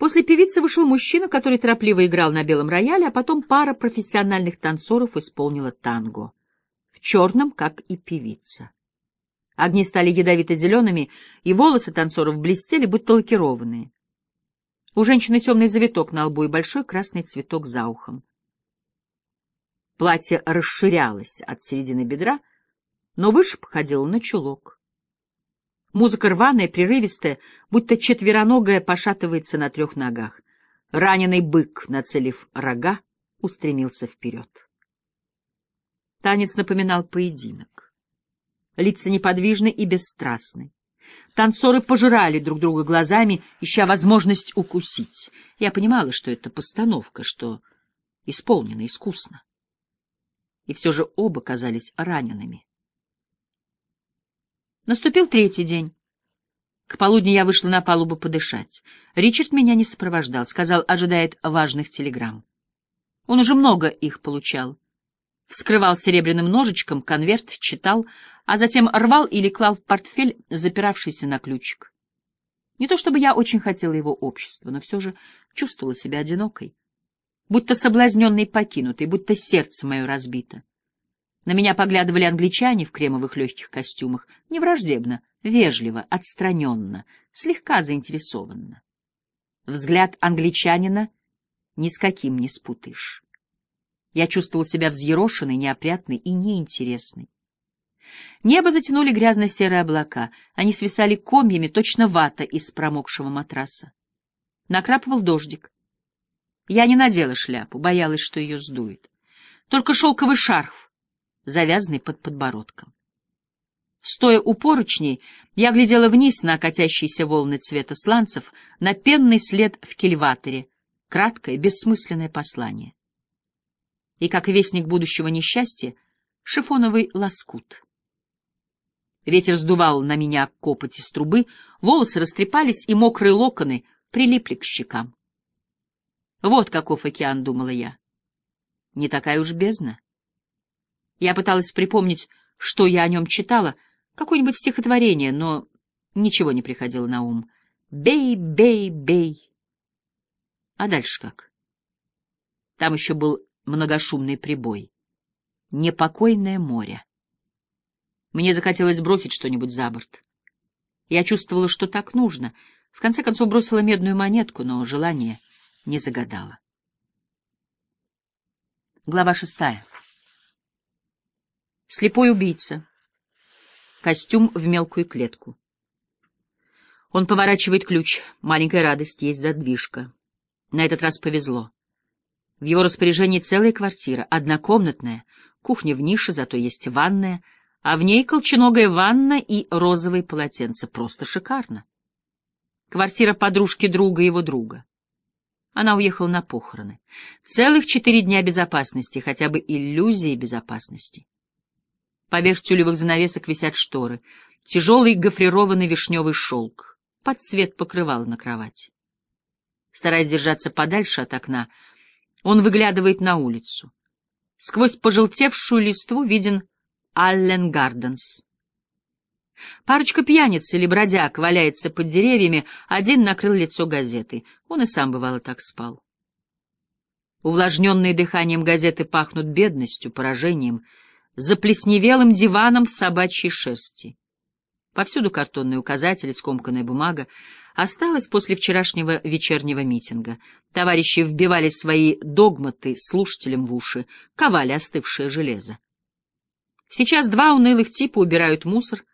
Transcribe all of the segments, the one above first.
После певицы вышел мужчина, который торопливо играл на белом рояле, а потом пара профессиональных танцоров исполнила танго. В черном, как и певица. Огни стали ядовито-зелеными, и волосы танцоров блестели, будто лакированные. У женщины темный завиток на лбу и большой красный цветок за ухом. Платье расширялось от середины бедра, но выше походило на чулок. Музыка рваная, прерывистая, будто четвероногая пошатывается на трех ногах. Раненый бык, нацелив рога, устремился вперед. Танец напоминал поединок. Лица неподвижны и бесстрастны. Танцоры пожирали друг друга глазами, ища возможность укусить. Я понимала, что это постановка, что исполнено искусно. И все же оба казались ранеными. Наступил третий день. К полудню я вышла на палубу подышать. Ричард меня не сопровождал, сказал, ожидает важных телеграмм. Он уже много их получал. Вскрывал серебряным ножичком конверт, читал, а затем рвал или клал в портфель, запиравшийся на ключик. Не то чтобы я очень хотела его общества, но все же чувствовала себя одинокой, будто соблазненной покинутой, будто сердце мое разбито. На меня поглядывали англичане в кремовых легких костюмах, не враждебно, вежливо, отстраненно, слегка заинтересованно. Взгляд англичанина ни с каким не спутаешь. Я чувствовал себя взъерошенной, неопрятной и неинтересной. Небо затянули грязно-серые облака, они свисали комьями, точно вата из промокшего матраса. Накрапывал дождик. Я не надела шляпу, боялась, что ее сдует. Только шелковый шарф завязанный под подбородком. Стоя у поручней, я глядела вниз на катящиеся волны цвета сланцев, на пенный след в кильваторе, краткое, бессмысленное послание. И, как вестник будущего несчастья, шифоновый лоскут. Ветер сдувал на меня копоть из трубы, волосы растрепались, и мокрые локоны прилипли к щекам. Вот каков океан, думала я. Не такая уж бездна. Я пыталась припомнить, что я о нем читала, какое-нибудь стихотворение, но ничего не приходило на ум. «Бей, бей, бей». А дальше как? Там еще был многошумный прибой. Непокойное море. Мне захотелось бросить что-нибудь за борт. Я чувствовала, что так нужно. В конце концов бросила медную монетку, но желание не загадало. Глава шестая. Слепой убийца. Костюм в мелкую клетку. Он поворачивает ключ. Маленькая радость, есть задвижка. На этот раз повезло. В его распоряжении целая квартира, однокомнатная, кухня в нише, зато есть ванная, а в ней колченогая ванна и розовые полотенца. Просто шикарно. Квартира подружки друга его друга. Она уехала на похороны. Целых четыре дня безопасности, хотя бы иллюзии безопасности. Поверх тюлевых занавесок висят шторы. Тяжелый гофрированный вишневый шелк. Под цвет покрывала на кровати. Стараясь держаться подальше от окна, он выглядывает на улицу. Сквозь пожелтевшую листву виден Аллен Гарденс. Парочка пьяниц или бродяг валяется под деревьями, один накрыл лицо газетой. Он и сам, бывало, так спал. Увлажненные дыханием газеты пахнут бедностью, поражением — заплесневелым диваном собачьей шерсти. Повсюду картонные указатели, скомканная бумага. Осталось после вчерашнего вечернего митинга. Товарищи вбивали свои догматы слушателям в уши, ковали остывшее железо. Сейчас два унылых типа убирают мусор,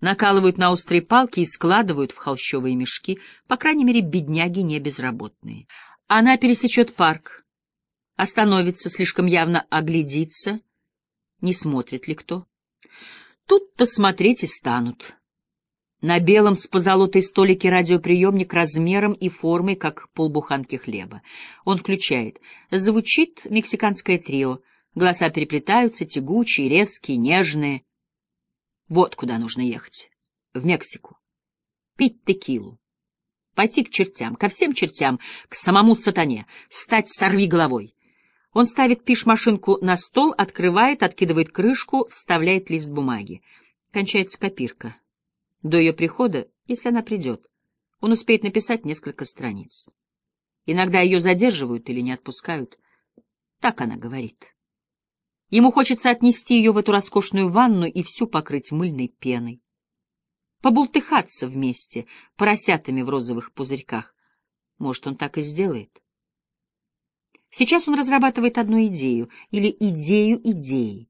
накалывают на острые палки и складывают в холщовые мешки, по крайней мере, бедняги не безработные. Она пересечет парк, остановится, слишком явно оглядится — не смотрит ли кто. Тут-то смотреть и станут. На белом с позолотой столике радиоприемник размером и формой, как полбуханки хлеба. Он включает. Звучит мексиканское трио. Голоса переплетаются, тягучие, резкие, нежные. Вот куда нужно ехать. В Мексику. Пить текилу. Пойти к чертям, ко всем чертям, к самому сатане, стать сорви головой. Он ставит пиш-машинку на стол, открывает, откидывает крышку, вставляет лист бумаги. Кончается копирка. До ее прихода, если она придет, он успеет написать несколько страниц. Иногда ее задерживают или не отпускают. Так она говорит. Ему хочется отнести ее в эту роскошную ванну и всю покрыть мыльной пеной. Побултыхаться вместе, поросятами в розовых пузырьках. Может, он так и сделает. Сейчас он разрабатывает одну идею, или идею идеи.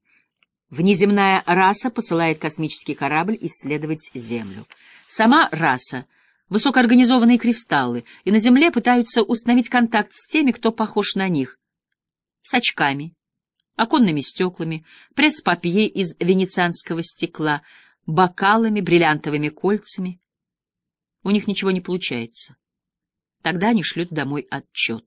Внеземная раса посылает космический корабль исследовать Землю. Сама раса — высокоорганизованные кристаллы, и на Земле пытаются установить контакт с теми, кто похож на них. С очками, оконными стеклами, пресс-папье из венецианского стекла, бокалами, бриллиантовыми кольцами. У них ничего не получается. Тогда они шлют домой отчет.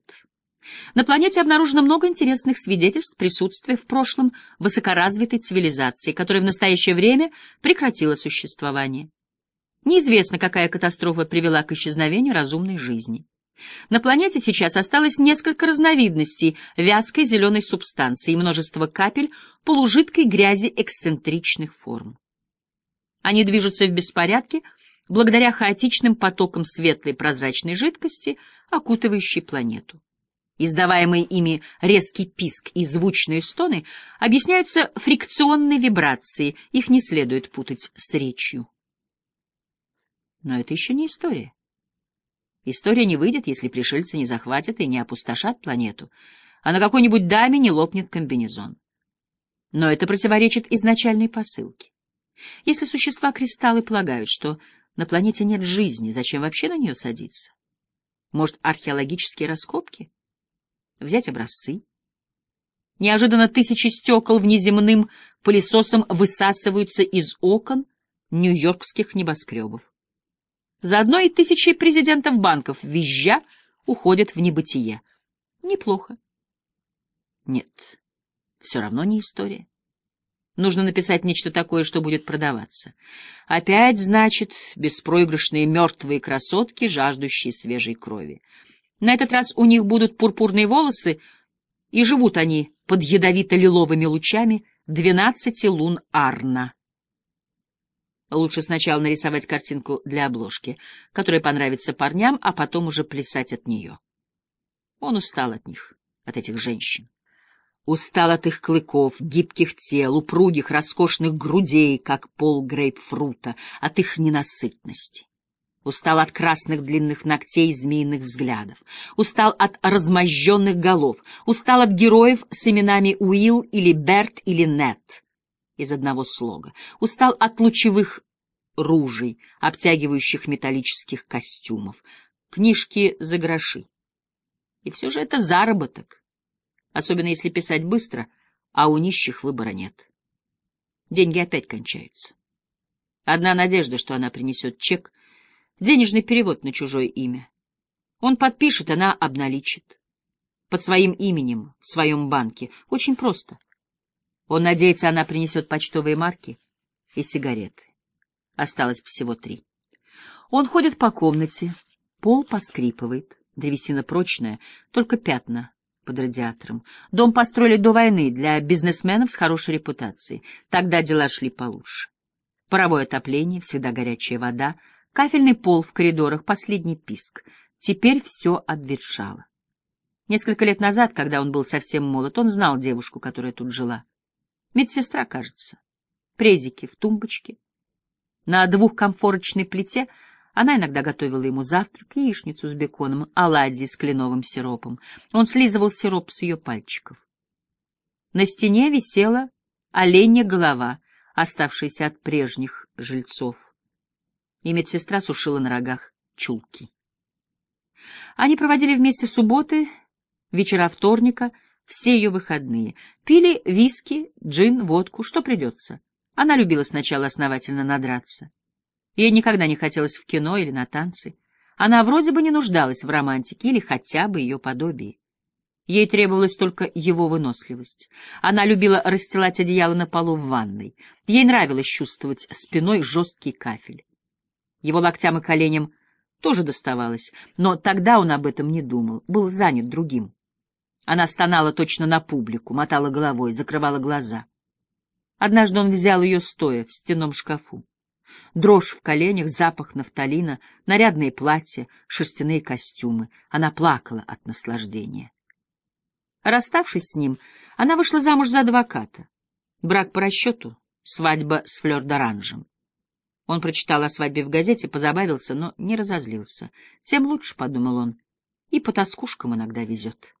На планете обнаружено много интересных свидетельств присутствия в прошлом высокоразвитой цивилизации, которая в настоящее время прекратила существование. Неизвестно, какая катастрофа привела к исчезновению разумной жизни. На планете сейчас осталось несколько разновидностей вязкой зеленой субстанции и множество капель полужидкой грязи эксцентричных форм. Они движутся в беспорядке благодаря хаотичным потокам светлой прозрачной жидкости, окутывающей планету. Издаваемые ими резкий писк и звучные стоны объясняются фрикционной вибрацией, их не следует путать с речью. Но это еще не история. История не выйдет, если пришельцы не захватят и не опустошат планету, а на какой-нибудь даме не лопнет комбинезон. Но это противоречит изначальной посылке. Если существа-кристаллы полагают, что на планете нет жизни, зачем вообще на нее садиться? Может, археологические раскопки? Взять образцы? Неожиданно тысячи стекол внеземным пылесосом высасываются из окон нью-йоркских небоскребов. Заодно и тысячи президентов банков, визжа, уходят в небытие. Неплохо. Нет, все равно не история. Нужно написать нечто такое, что будет продаваться. Опять, значит, беспроигрышные мертвые красотки, жаждущие свежей крови. На этот раз у них будут пурпурные волосы, и живут они под ядовито-лиловыми лучами двенадцати лун Арна. Лучше сначала нарисовать картинку для обложки, которая понравится парням, а потом уже плясать от нее. Он устал от них, от этих женщин. Устал от их клыков, гибких тел, упругих, роскошных грудей, как пол грейпфрута, от их ненасытности. Устал от красных длинных ногтей и змеиных взглядов. Устал от размозженных голов. Устал от героев с именами Уилл или Берт или Нет из одного слога. Устал от лучевых ружей, обтягивающих металлических костюмов. Книжки за гроши. И все же это заработок. Особенно если писать быстро, а у нищих выбора нет. Деньги опять кончаются. Одна надежда, что она принесет чек, денежный перевод на чужое имя. Он подпишет, она обналичит. Под своим именем, в своем банке. Очень просто. Он надеется, она принесет почтовые марки и сигареты. Осталось всего три. Он ходит по комнате, пол поскрипывает, древесина прочная, только пятна под радиатором. Дом построили до войны для бизнесменов с хорошей репутацией. Тогда дела шли получше. Паровое отопление, всегда горячая вода, кафельный пол в коридорах, последний писк. Теперь все обветшало. Несколько лет назад, когда он был совсем молод, он знал девушку, которая тут жила. Медсестра, кажется. Презики в тумбочке. На двухкомфорочной плите она иногда готовила ему завтрак, яичницу с беконом, оладьи с кленовым сиропом. Он слизывал сироп с ее пальчиков. На стене висела оленья голова, оставшаяся от прежних жильцов. И медсестра сушила на рогах чулки. Они проводили вместе субботы, вечера вторника — все ее выходные. Пили виски, джин, водку, что придется. Она любила сначала основательно надраться. Ей никогда не хотелось в кино или на танцы. Она вроде бы не нуждалась в романтике или хотя бы ее подобии. Ей требовалась только его выносливость. Она любила расстилать одеяло на полу в ванной. Ей нравилось чувствовать спиной жесткий кафель. Его локтям и коленям тоже доставалось, но тогда он об этом не думал, был занят другим. Она стонала точно на публику, мотала головой, закрывала глаза. Однажды он взял ее стоя в стенном шкафу. Дрожь в коленях, запах нафталина, нарядные платья, шерстяные костюмы. Она плакала от наслаждения. Расставшись с ним, она вышла замуж за адвоката. Брак по расчету, свадьба с флёр-д'оранжем. Он прочитал о свадьбе в газете, позабавился, но не разозлился. Тем лучше, — подумал он, — и по тоскушкам иногда везет.